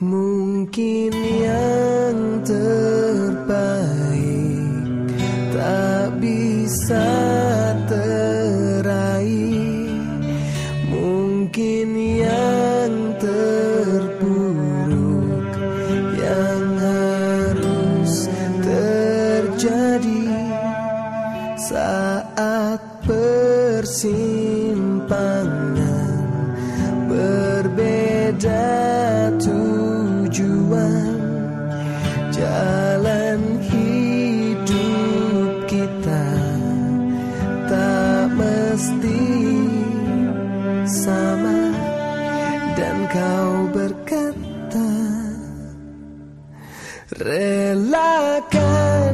Mungkin yang terbaik tak bisa teraih. Mungkin yang terburuk yang harus terjadi Saat persimpangan Relakan,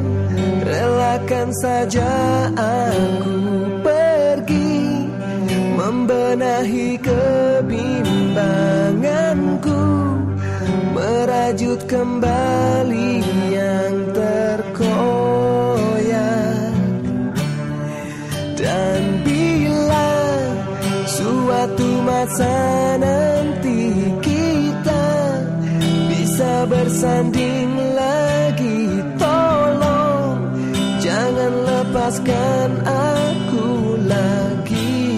relakan saja aku pergi Membenahi kebimbanganku Merajut kembali yang terkoyak. Dan bila suatu masa nanti kita Bisa bersanding lepaskan aku lagi.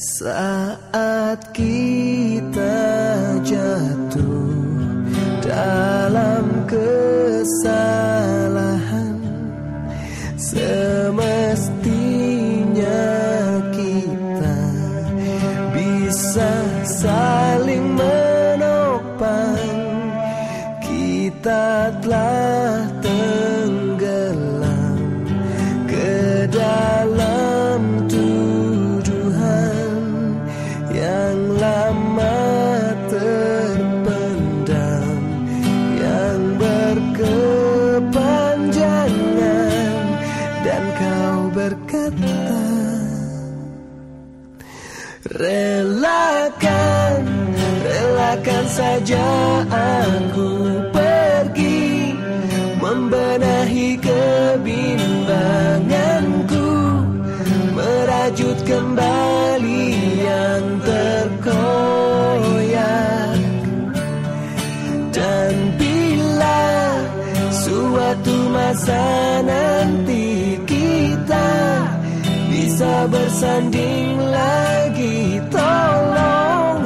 Saat kita telah tenggelam ke dalam tuduhan Yang lama terpendam Yang berkepanjangan Dan kau berkata Relakan, relakan saja aku kembali yang terkoyak. Dan bila suatu masa nanti kita bisa bersanding lagi Tolong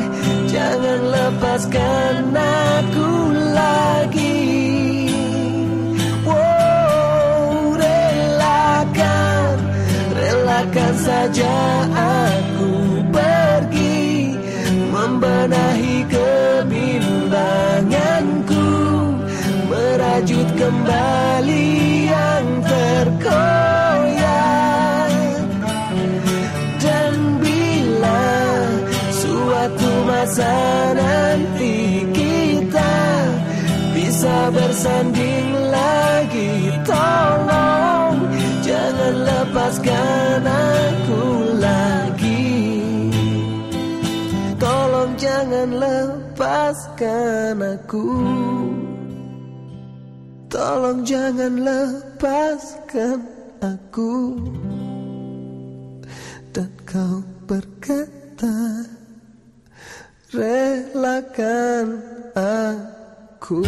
jangan lepaskan aku relakan saja aku pergi Membenahi kebimbanganku Merajut kembali yang terkoyak. Dan bila suatu masa nanti kita Bisa bersanding jangan lepaskan aku. Tolong jangan lepaskan aku. Dan kau berkata Relakan aku